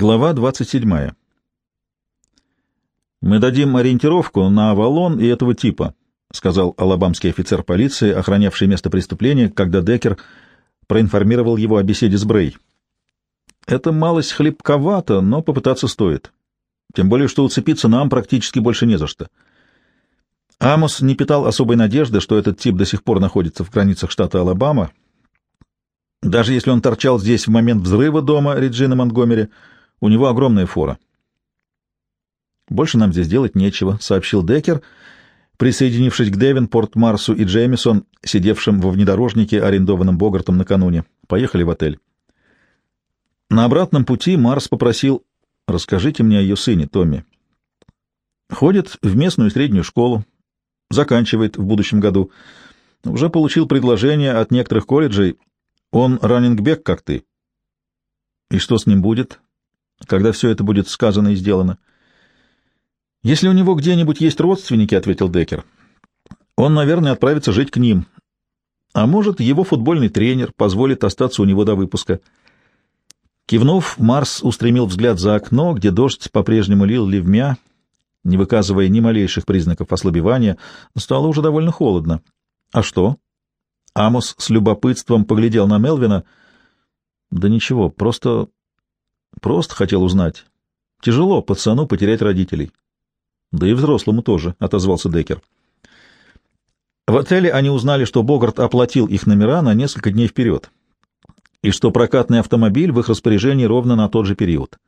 Глава 27. «Мы дадим ориентировку на Авалон и этого типа», — сказал алабамский офицер полиции, охранявший место преступления, когда Деккер проинформировал его о беседе с Брей. «Это малость хлебковато, но попытаться стоит. Тем более, что уцепиться нам практически больше не за что». Амос не питал особой надежды, что этот тип до сих пор находится в границах штата Алабама. Даже если он торчал здесь в момент взрыва дома Реджины Монтгомери — у него огромная фора. «Больше нам здесь делать нечего», — сообщил Деккер, присоединившись к Девинпорт, Марсу и Джеймисон, сидевшим во внедорожнике, арендованном Богартом накануне. Поехали в отель. На обратном пути Марс попросил «Расскажите мне о ее сыне, Томми». Ходит в местную среднюю школу, заканчивает в будущем году. Уже получил предложение от некоторых колледжей. Он раннингбек, как ты. И что с ним будет? Когда все это будет сказано и сделано. «Если у него где-нибудь есть родственники», — ответил Деккер, — «он, наверное, отправится жить к ним. А может, его футбольный тренер позволит остаться у него до выпуска». Кивнув, Марс устремил взгляд за окно, где дождь по-прежнему лил ливмя, не выказывая ни малейших признаков ослабевания, стало уже довольно холодно. «А что?» Амос с любопытством поглядел на Мелвина. «Да ничего, просто Просто хотел узнать. Тяжело пацану потерять родителей. Да и взрослому тоже, — отозвался Деккер. В отеле они узнали, что Богарт оплатил их номера на несколько дней вперед, и что прокатный автомобиль в их распоряжении ровно на тот же период.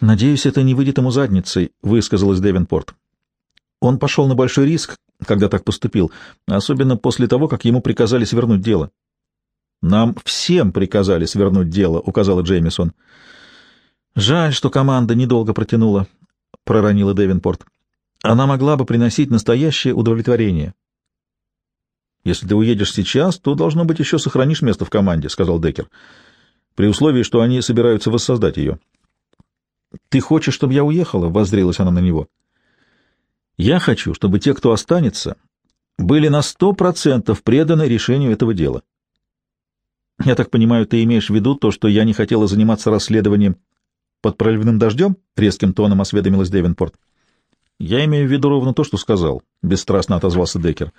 «Надеюсь, это не выйдет ему задницей», — высказалась Девинпорт. Он пошел на большой риск, когда так поступил, особенно после того, как ему приказали свернуть дело. «Нам всем приказали свернуть дело», — указала Джеймисон. «Жаль, что команда недолго протянула», — проронила Девинпорт. «Она могла бы приносить настоящее удовлетворение». «Если ты уедешь сейчас, то, должно быть, еще сохранишь место в команде», — сказал Деккер, «при условии, что они собираются воссоздать ее». «Ты хочешь, чтобы я уехала?» — воззрелась она на него. «Я хочу, чтобы те, кто останется, были на сто процентов преданы решению этого дела». Я так понимаю, ты имеешь в виду то, что я не хотела заниматься расследованием под проливным дождем? — резким тоном осведомилась Девинпорт. — Я имею в виду ровно то, что сказал, — бесстрастно отозвался Деккер.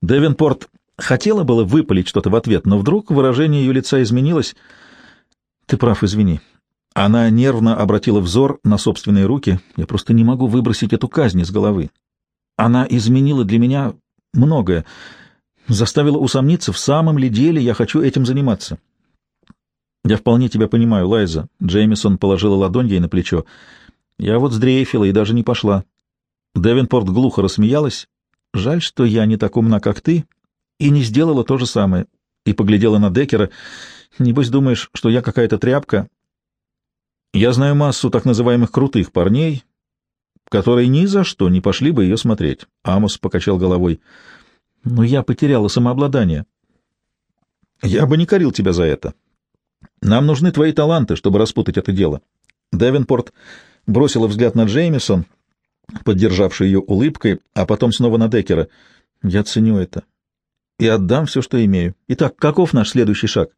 Девинпорт хотела было выпалить что-то в ответ, но вдруг выражение ее лица изменилось. — Ты прав, извини. Она нервно обратила взор на собственные руки. Я просто не могу выбросить эту казнь из головы. Она изменила для меня многое заставило усомниться, в самом ли деле я хочу этим заниматься. Я вполне тебя понимаю, Лайза. Джеймисон положила ладонь ей на плечо. Я вот сдрейфила и даже не пошла. Девинпорт глухо рассмеялась. Жаль, что я не так умна, как ты, и не сделала то же самое. И поглядела на Деккера. Небось думаешь, что я какая-то тряпка? Я знаю массу так называемых крутых парней, которые ни за что не пошли бы ее смотреть. Амос покачал головой. — но я потеряла самообладание. Я бы не корил тебя за это. Нам нужны твои таланты, чтобы распутать это дело. Девинпорт бросила взгляд на Джеймисон, поддержавший ее улыбкой, а потом снова на Деккера. Я ценю это. И отдам все, что имею. Итак, каков наш следующий шаг?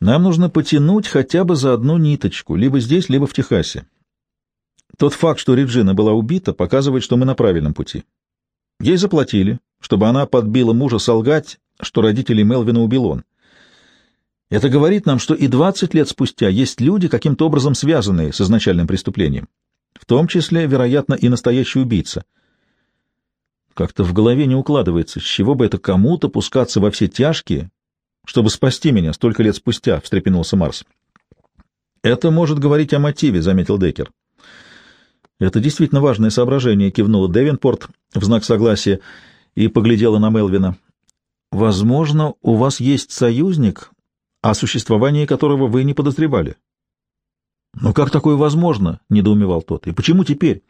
Нам нужно потянуть хотя бы за одну ниточку, либо здесь, либо в Техасе. Тот факт, что Реджина была убита, показывает, что мы на правильном пути. Ей заплатили, чтобы она подбила мужа солгать, что родителей Мелвина убил он. Это говорит нам, что и 20 лет спустя есть люди, каким-то образом связанные с изначальным преступлением, в том числе, вероятно, и настоящий убийца. Как-то в голове не укладывается, с чего бы это кому-то пускаться во все тяжкие, чтобы спасти меня столько лет спустя, — встрепенулся Марс. — Это может говорить о мотиве, — заметил Деккер. — Это действительно важное соображение, — кивнула Девинпорт в знак согласия, — и поглядела на Мелвина. «Возможно, у вас есть союзник, о существовании которого вы не подозревали». «Но как такое возможно?» — недоумевал тот. «И почему теперь?»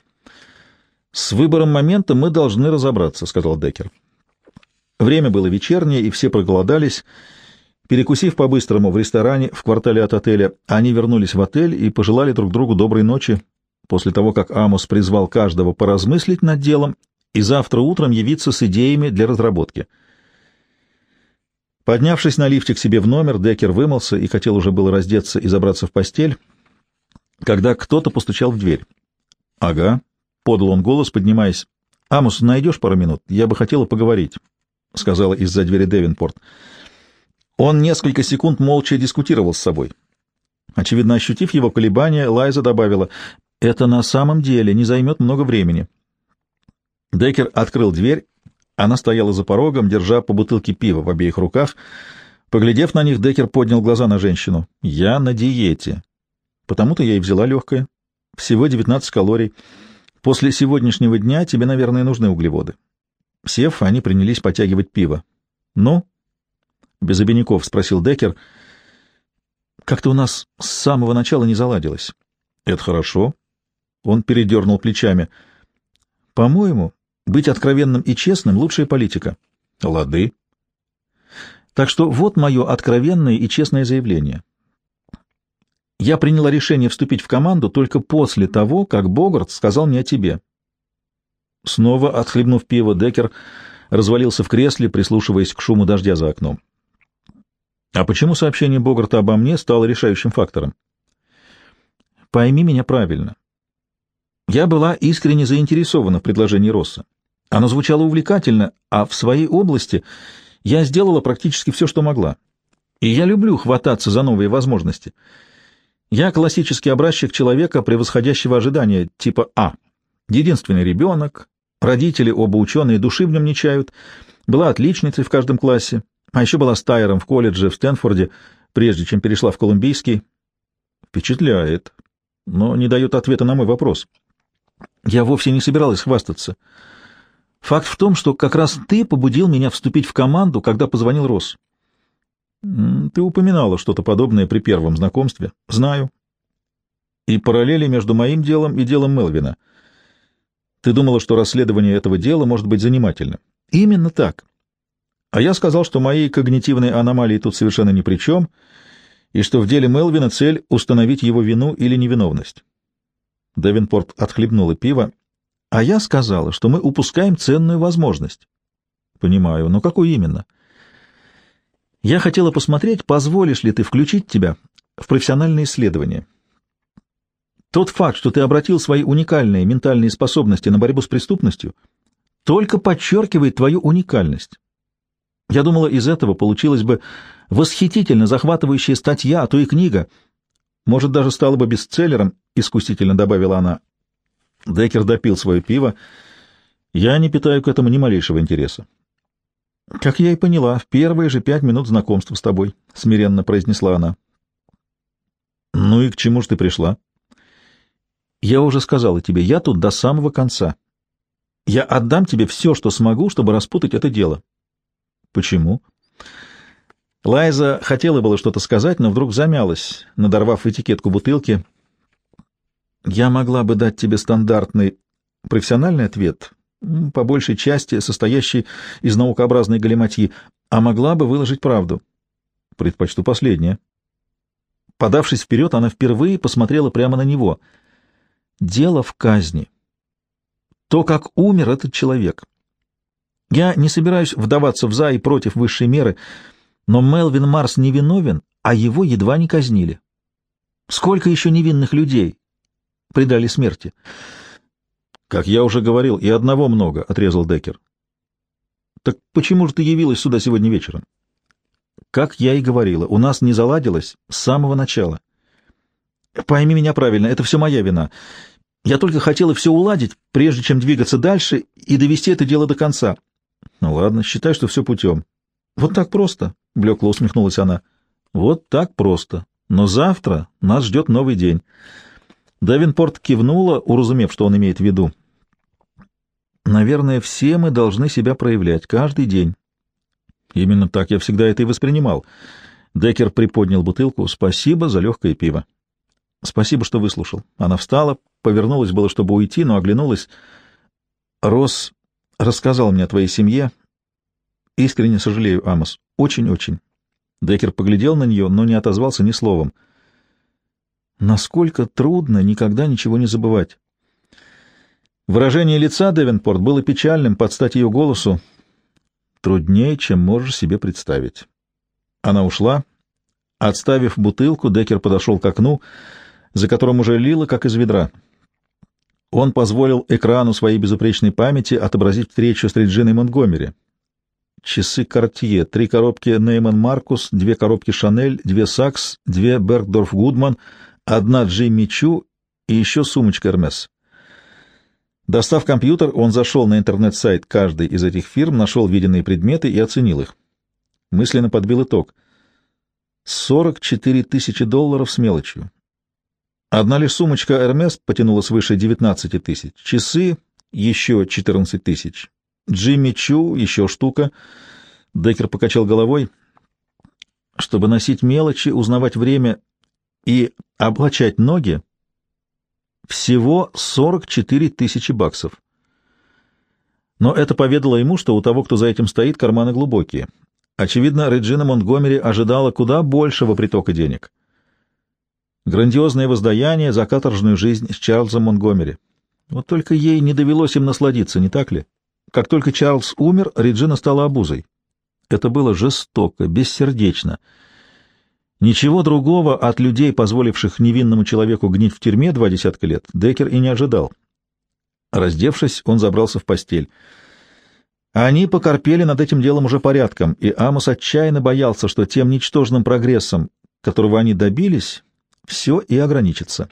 «С выбором момента мы должны разобраться», — сказал Деккер. Время было вечернее, и все проголодались. Перекусив по-быстрому в ресторане в квартале от отеля, они вернулись в отель и пожелали друг другу доброй ночи после того, как Амос призвал каждого поразмыслить над делом и завтра утром явиться с идеями для разработки. Поднявшись на лифте к себе в номер, Деккер вымылся и хотел уже было раздеться и забраться в постель, когда кто-то постучал в дверь. «Ага», — подал он голос, поднимаясь. «Амус, найдешь пару минут? Я бы хотела поговорить», — сказала из-за двери Девинпорт. Он несколько секунд молча дискутировал с собой. Очевидно, ощутив его колебания, Лайза добавила, «Это на самом деле не займет много времени». Деккер открыл дверь она стояла за порогом, держа по бутылке пива в обеих руках. Поглядев на них, Деккер поднял глаза на женщину. «Я на диете. Потому-то я и взяла легкое. Всего 19 калорий. После сегодняшнего дня тебе, наверное, нужны углеводы». Сев, они принялись потягивать пиво. «Ну?» — без обиняков спросил Деккер. «Как-то у нас с самого начала не заладилось». «Это хорошо». Он передернул плечами. «По-моему, быть откровенным и честным — лучшая политика. Лады. Так что вот мое откровенное и честное заявление. Я приняла решение вступить в команду только после того, как Богарт сказал мне о тебе. Снова, отхлебнув пиво, Деккер развалился в кресле, прислушиваясь к шуму дождя за окном. А почему сообщение Богарта обо мне стало решающим фактором? Пойми меня правильно. Я была искренне заинтересована в предложении Росса. Оно звучало увлекательно, а в своей области я сделала практически все, что могла. И я люблю хвататься за новые возможности. Я классический образчик человека, превосходящего ожидания, типа А. Единственный ребенок, родители оба ученые, души в нем не чают, была отличницей в каждом классе, а еще была стайером в колледже в Стэнфорде, прежде чем перешла в Колумбийский. Впечатляет, но не дает ответа на мой вопрос. Я вовсе не собиралась хвастаться. Факт в том, что как раз ты побудил меня вступить в команду, когда позвонил Росс. Ты упоминала что-то подобное при первом знакомстве. Знаю. И параллели между моим делом и делом Мелвина. Ты думала, что расследование этого дела может быть занимательным. Именно так. А я сказал, что мои когнитивные аномалии тут совершенно ни при чем, и что в деле Мелвина цель — установить его вину или невиновность. Девинпорт отхлебнула пиво. А я сказала, что мы упускаем ценную возможность. Понимаю, но какую именно? Я хотела посмотреть, позволишь ли ты включить тебя в профессиональные исследования. Тот факт, что ты обратил свои уникальные ментальные способности на борьбу с преступностью, только подчеркивает твою уникальность. Я думала, из этого получилась бы восхитительно захватывающая статья, а то и книга — может, даже стала бы бестселлером, — искусительно добавила она. Деккер допил свое пиво. Я не питаю к этому ни малейшего интереса. — Как я и поняла, в первые же пять минут знакомства с тобой, — смиренно произнесла она. — Ну и к чему ж ты пришла? — Я уже сказала тебе, я тут до самого конца. Я отдам тебе все, что смогу, чтобы распутать это дело. — Почему? — Лайза хотела было что-то сказать, но вдруг замялась, надорвав этикетку бутылки. «Я могла бы дать тебе стандартный профессиональный ответ, по большей части состоящий из наукообразной галиматьи, а могла бы выложить правду. Предпочту последнее». Подавшись вперед, она впервые посмотрела прямо на него. «Дело в казни. То, как умер этот человек. Я не собираюсь вдаваться в «за» и «против» высшей меры», но Мелвин Марс не виновен, а его едва не казнили. Сколько еще невинных людей предали смерти? Как я уже говорил, и одного много, — отрезал Деккер. Так почему же ты явилась сюда сегодня вечером? Как я и говорила, у нас не заладилось с самого начала. Пойми меня правильно, это все моя вина. Я только хотела все уладить, прежде чем двигаться дальше и довести это дело до конца. Ну ладно, считай, что все путем. Вот так просто. — блекло усмехнулась она. «Вот так просто. Но завтра нас ждет новый день». Давинпорт кивнула, уразумев, что он имеет в виду. «Наверное, все мы должны себя проявлять каждый день». «Именно так я всегда это и воспринимал». Деккер приподнял бутылку. «Спасибо за легкое пиво». «Спасибо, что выслушал». Она встала, повернулась было, чтобы уйти, но оглянулась. «Росс рассказал мне о твоей семье. Искренне сожалею, Амос. Очень-очень. Деккер поглядел на нее, но не отозвался ни словом. Насколько трудно никогда ничего не забывать. Выражение лица Девенпорт было печальным под стать ее голосу. Труднее, чем можешь себе представить. Она ушла. Отставив бутылку, Деккер подошел к окну, за которым уже лило, как из ведра. Он позволил экрану своей безупречной памяти отобразить встречу с Реджиной Монтгомери. Часы Кортье, три коробки Нейман Маркус, две коробки Шанель, две Сакс, две Бергдорф Гудман, одна Джимми Чу и еще сумочка Эрмес. Достав компьютер, он зашел на интернет-сайт каждой из этих фирм, нашел виденные предметы и оценил их. Мысленно подбил итог. 44 тысячи долларов с мелочью. Одна лишь сумочка Hermes потянула свыше 19 тысяч, часы — еще 14 тысяч. Джимми Чу — еще штука. Деккер покачал головой. Чтобы носить мелочи, узнавать время и облачать ноги, всего 44 тысячи баксов. Но это поведало ему, что у того, кто за этим стоит, карманы глубокие. Очевидно, Реджина Монтгомери ожидала куда большего притока денег. Грандиозное воздаяние за каторжную жизнь с Чарльзом Монтгомери. Вот только ей не довелось им насладиться, не так ли? Как только Чарльз умер, Реджина стала обузой. Это было жестоко, бессердечно. Ничего другого от людей, позволивших невинному человеку гнить в тюрьме два десятка лет, Деккер и не ожидал. Раздевшись, он забрался в постель. Они покорпели над этим делом уже порядком, и Амос отчаянно боялся, что тем ничтожным прогрессом, которого они добились, все и ограничится.